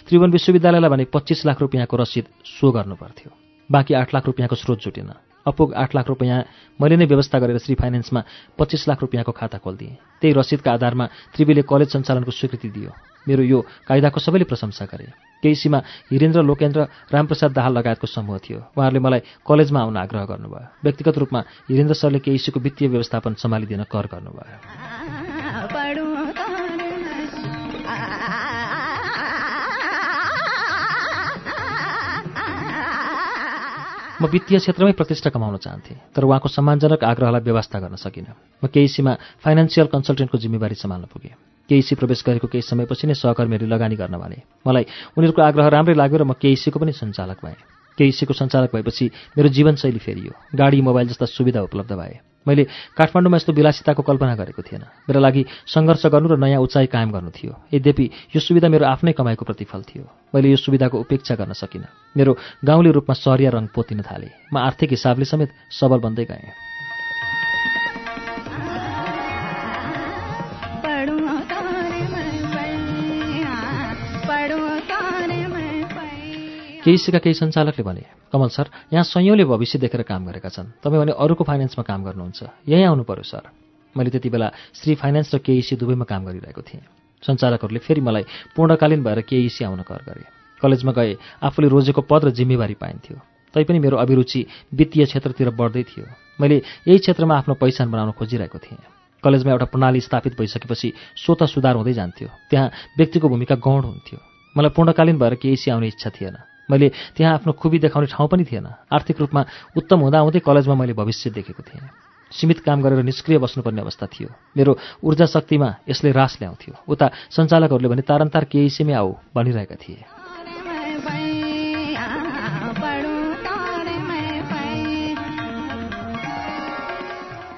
त्रिभुवन विश्वविद्यालयलाई भने पच्चिस लाख रुपियाँको रसिद सो गर्नु पर्थ्यो बाँकी आठ लाख रुपियाँको स्रोत जुटेन। अपुग आठ लाख रुपियाँ मैले नै व्यवस्था गरेर श्री फाइनेन्समा पच्चिस लाख रुपियाँको खाता खोलिदिएँ। त्यही रसिदका आधारमा त्रिवीले कलेज सञ्चालनको स्वीकृति दियो। मेरो यो कायदाको सबैले प्रशंसा गरे। केसीमा हिरेन्द्र लोकेन्द्र रामप्रसाद दाहाल लगायतको समूह थियो। उहाँहरूले मलाई कलेजमा आउन आग्रह गर्नुभयो। व्यक्तिगत रूपमा हिरेन्द्र सरले केइसीको वित्तीय व्यवस्थापन सम्हालिदिन कर गर्नुभयो। म वित्तीय क्षेत्रमै प्रतिष्ठा कमाउन चाहन्थेँ तर उहाँको सम्मानजनक आग्रहलाई व्यवस्था गर्न सकिनँ। म केइसीमा फाइनेन्सियल कन्सल्टेन्टको जिम्मेवारी सम्हाल्न पुगेँ। केइसी प्रवेश गरेको केही समयपछि नै सहकर्मीहरूले लगानी गर्न भने मलाई उनीहरूको आग्रह राम्रै लाग्यो र म केइसीको पनि सञ्चालक भएँ। केइसीको सञ्चालक भएपछि मेरो जीवनशैली फेरियो। गाडी मोबाइल जस्ता सुविधा उपलब्ध भए। मैले काठमाडौँमा यस्तो विलासिताको कल्पना गरेको थिएन। मेरा लागि सङ्घर्ष गर्नु र नयाँ उचाइ कायम गर्नु थियो। यद्यपि यो सुविधा मेरो आफ्नै कमाइको प्रतिफल थियो। मैले यो सुविधाको उपेक्षा गर्न सकिनँ। मेरो गाउँले रूपमा सहरिया रङ पोतिन थालेँ। म आर्थिक हिसाबले समेत सबल बन्दै गएँ। पैया केइसीका केही सञ्चालकले भने कमल सर यहाँ संयौँले भविष्य देखेर काम गरेका छन्। तपाईँ भने अरूको फाइनेन्समा काम गर्नुहुन्छ। यहीँ आउनु पर्यो सर। मैले त्यति बेला श्री फाइनेन्स र केइसी दुवैमा काम गरिरहेको थिएँ। सञ्चालकहरूले फेरि मलाई पूर्णकालीन भएर केइसी आउन कर गरे। कलेजमा गए आफूले रोजेको पद र जिम्मेवारी पाइन्थ्यो। तैपनि मेरो अभिरुचि वित्तीय क्षेत्रतिर बढ्दै थियो। मैले यही क्षेत्रमा आफ्नो पहिचान बनाउन खोजिरहेको थिएँ। कलेजमा एउटा प्रणाली स्थापित भइसकेपछि स्वत सुधार हुँदै जान्थ्यो। त्यहाँ व्यक्तिको भूमिका गौण हुन्थ्यो। मलाई पूर्णकालीन भएर केही आउने इच्छा थिएन। मैले त्यहाँ आफ्नो खुबी देखाउने ठाउँ पनि थिएन। आर्थिक रूपमा उत्तम हुँदाहुँदै कलेजमा मैले भविष्य देखेको थिएँ। सीमित काम गरेर निष्क्रिय बस्नुपर्ने अवस्था थियो। मेरो ऊर्जा शक्तिमा यसले रास ल्याउँथ्यो। उता सञ्चालकहरूले भने तारन्तार केही सिमे आऊ भनिरहेका थिए।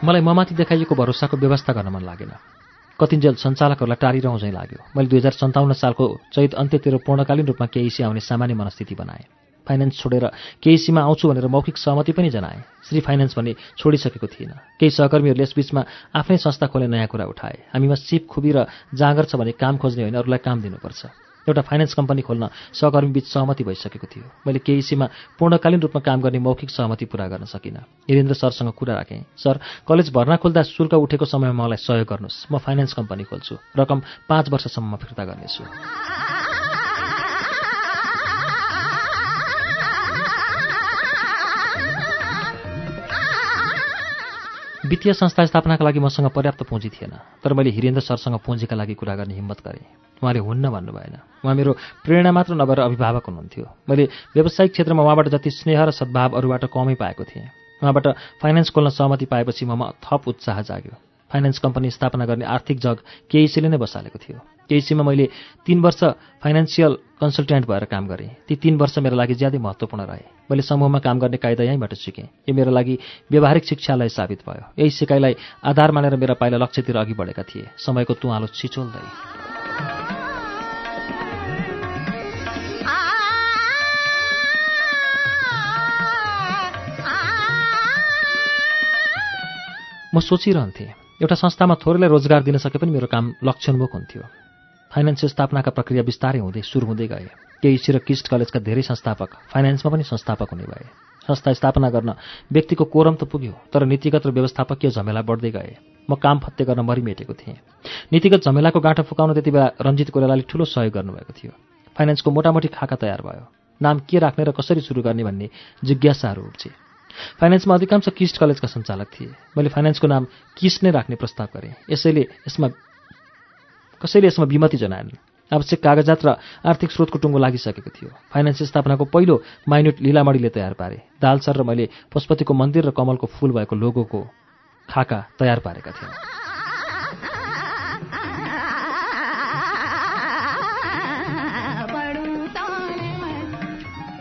मलाई ममाथि देखाइएको भरोसाको व्यवस्था गर्न मन लागेन। कतिन्जेल सञ्चालकहरूलाई टारिरहँ झैँ लाग्यो। मैले दुई हजार सन्ताउन्न सालको चैत अन्त्यतिर पूर्णकालीन रूपमा केइसी आउने सामान्य मनस्थिति बनाएँ। फाइनेन्स छोडेर केइसीमा आउँछु भनेर मौखिक सहमति पनि जनाए। श्री फाइनेन्स भने छोडिसकेको थिइनँ। केही सहकर्मीहरूले यसबीचमा आफ्नै संस्था खोल्ने नयाँ कुरा उठाए। हामीमा सिप खुबी र जाँगर छ भने काम खोज्ने होइन अरूलाई काम दिनुपर्छ। एउटा फाइनेन्स कम्पनी खोल्न सहकर्मीबीच सहमति भइसकेको थियो। मैले केइसीमा पूर्णकालीन रूपमा काम गर्ने मौखिक सहमति पूरा गर्न सकिनँ। वीरेन्द्र सरसँग कुरा राखेँ सर कलेज भर्ना खोल्दा शुल्क उठेको समयमा मलाई सहयोग गर्नुहोस्। म फाइनेन्स कम्पनी खोल्छु। रकम पाँच वर्षसम्म फिर्ता गर्नेछु। वित्तीय संस्था स्थापनाका लागि मसँग पर्याप्त पुँजी थिएन। तर मैले हिरेन्द्र सरसँग पुँजीका लागि कुरा गर्ने हिम्मत गरेँ। उहाँले हुन्न भन्नु भएन। उहाँ मेरो प्रेरणा मात्र नभएर अभिभावक हुनुहुन्थ्यो। मैले व्यावसायिक क्षेत्रमा उहाँबाट जति स्नेह र सद्भाव अरूबाट कमै पाएको थिएँ। उहाँबाट फाइनेन्स खोल्न सहमति पाएपछि ममा थप उत्साह जाग्यो। फाइनेन्स कम्पनी स्थापना गर्ने आर्थिक जग केइसीले नै बसालेको थियो। केइसीमा मैले तीन वर्ष फाइनेन्सियल कन्सल्टेन्ट भएर काम गरेँ। ती तीन वर्ष मेरो लागि ज्यादै महत्त्वपूर्ण रहे। मैले समूहमा काम गर्ने कायदा यहीँबाट सिकेँ। यो मेरो लागि व्यावहारिक शिक्षालाई साबित भयो। यही सिकाइलाई आधार मानेर मेरा पाइला लक्ष्यतिर अघि बढेका थिए। समयको तुवालो छिचोल्दै म सोचिरहन्थेँ। एउटा संस्थामा थोरैलाई रोजगार दिन सके पनि मेरो काम लक्षणमुख हुन्थ्यो। फाइनेन्स स्थापनाका प्रक्रिया बिस्तारै हुँदै सुरु हुँदै गए। केइसी र किस्ट कलेजका धेरै संस्थापक फाइनेन्समा पनि संस्थापक हुने भए। संस्था स्थापना गर्न व्यक्तिको कोरम त पुग्यो तर नीतिगत र व्यवस्थापकीय झमेला बढ्दै गए। म काम फत्ते गर्न मरिमेटेको थिएँ। नीतिगत झमेलाको गाँठो फुकाउन त्यति बेला रञ्जित कोइरालाले ठूलो सहयोग गर्नुभएको थियो। फाइनेन्सको मोटामोटी खाका तयार भयो। नाम के राख्ने र कसरी सुरु गर्ने भन्ने जिज्ञासाहरू उठ्छे फाइनेन्समा अधिकांश किस्ट कलेजका सञ्चालक थिए। मैले फाइनेन्सको नाम किस्ट नै राख्ने प्रस्ताव गरेँ। यसैले यसमा कसैले यसमा विमति जनाएनन् आवश्यक कागजात र आर्थिक स्रोतको टुङ्गो लागिसकेको थियो। फाइनेन्स स्थापनाको पहिलो माइन्युट लिलामणीले तयार पारे। दालसर र मैले पशुपतिको मन्दिर र कमलको फूल भएको लोगोको खाका तयार पारेका थियौँ।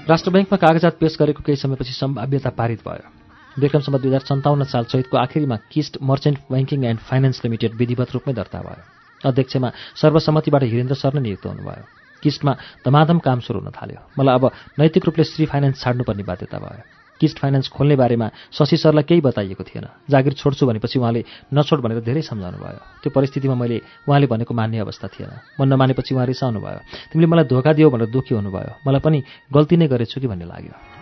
राष्ट्र ब्याङ्कमा कागजात पेश गरेको केही समयपछि सम्भाव्यता पारित भयो। विक्रमसम्म दुई हजार सन्ताउन्न साल चैतको आखिरीमा Kist Merchant Banking and Finance Limited विधिवत रूपमै दर्ता भयो। अध्यक्षमा सर्वसम्मतिबाट हिरेन्द्र सर नै नियुक्त हुनुभयो। किस्टमा धमाधम काम सुरु हुन थाल्यो। मलाई अब नैतिक रूपले श्री फाइनेन्स छाड्नुपर्ने बाध्यता भयो। किस्ट फाइनेन्स खोल्ने बारेमा शशि सरलाई केही बताइएको थिएन। जागिर छोड्छु भनेपछि उहाँले नछोड भनेर धेरै सम्झाउनु भयो त्यो परिस्थितिमा मैले उहाँले भनेको मान्ने अवस्था थिएन। मन नमानेपछि उहाँ रिसाउनु भयो तिमीले मलाई धोका दियो भनेर दुःखी हुनुभयो। मलाई पनि गल्ती नै गरेछु कि भन्ने लाग्यो।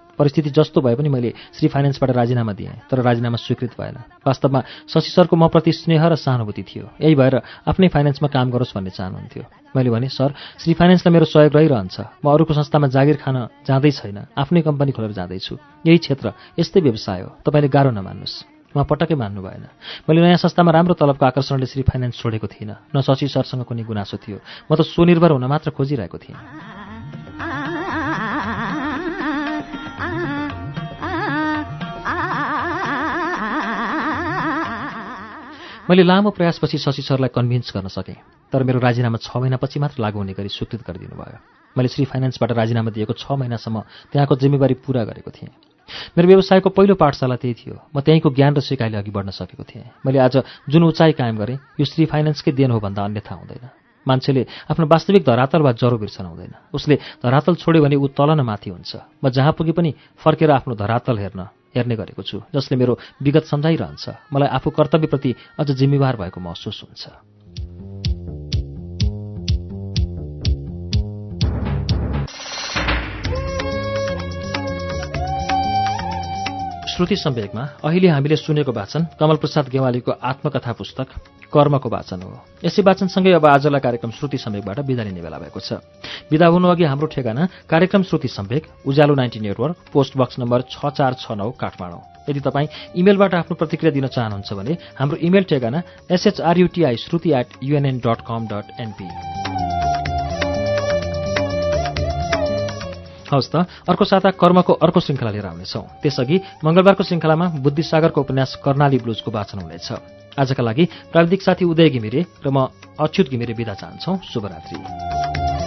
परिस्थिति जस्तो भए पनि मैले श्री फाइनेन्सबाट राजीनामा दिएँ तर राजीनामा स्वीकृत भएन। वास्तवमा शशि सरको म प्रति स्नेह र सहानुभूति थियो। यही भएर आफ्नै फाइनेन्समा काम गरोस् भन्ने चाहनुहुन्थ्यो। मैले भने सर श्री फाइनेन्सलाई मेरो सहयोग रहिरहन्छ। म अरूको संस्थामा जागिर खान जाँदै छैन। आफ्नै कम्पनी खोलेर जाँदैछु। यही क्षेत्र यस्तै व्यवसाय हो। तपाईँले गाह्रो नमान्नुहोस्। उहाँ पटक्कै मान्नु भएन। मैले नयाँ संस्थामा राम्रो तलबको आकर्षणले श्री फाइनेन्स छोडेको थिइनँ। न शशि सरसँग कुनै गुनासो थियो। म त स्वनिर्भर हुन मात्र खोजिरहेको थिएँ मैले लामो प्रयासपछि शशि सरलाई कन्भिन्स गर्न सकेँ तर मेरो राजीनामा छ महिनापछि मात्र लागू हुने गरी स्वीकृत गरिदिनु भयो मैले श्री फाइनेन्सबाट राजीनामा दिएको छ महिनासम्म त्यहाँको जिम्मेवारी पुरा गरेको थिएँ। मेरो व्यवसायको पहिलो पाठशाला त्यही थियो। म त्यहीँको ज्ञान र सिकाइले अघि बढ्न सकेको थिएँ। मैले आज जुन उचाइ कायम गरेँ यो श्री फाइनेन्सकै देन हो भन्दा अन्यथा हुँदैन। मान्छेले आफ्नो वास्तविक धरातल वा जरो बिर्सन हुँदैन। उसले धरातल छोड्यो भने ऊ तल न माथि हुन्छ। म जहाँ पुगे पनि फर्केर आफ्नो धरातल हेर्न हेर्ने गरेको छु जसले मेरो विगत सम्झाइरहन्छ मलाई आफू कर्तव्यप्रति अझ जिम्मेवार भएको महसुस हुन्छ। श्रुति सम्वेकमा अहिले हामीले सुनेको वाचन कमलप्रसाद गेवालीको आत्मकथा पुस्तक कर्मको वाचन हो। यसै वाचनसँगै अब आजलाई कार्यक्रम श्रुति सम्वेकबाट बिदा लिने बेला भएको छ। बिदा हुनु अघि हाम्रो ठेगाना कार्यक्रम Shruti Sambeg Ujyaalo ninety network post box number छ चार छ नौ काठमाडौँ। यदि तपाईँ इमेलबाट आफ्नो प्रतिक्रिया दिन चाहनुहुन्छ भने हाम्रो इमेल ठेगाना S H R U T I Shruti at UNN dot com dot NP हवस् त। अर्को साता कर्मको अर्को श्रृङ्खला लिएर आउनेछौँ। त्यसअघि मङ्गलबारको श्रृङ्खलामा बुद्धिसागरको उपन्यास कर्णाली ब्लुजको वाचन हुनेछ। आजका लागि प्राविधिक साथी उदय घिमिरे र म अच्युत घिमिरे विदा चाहन्छौ। शुभरात्री।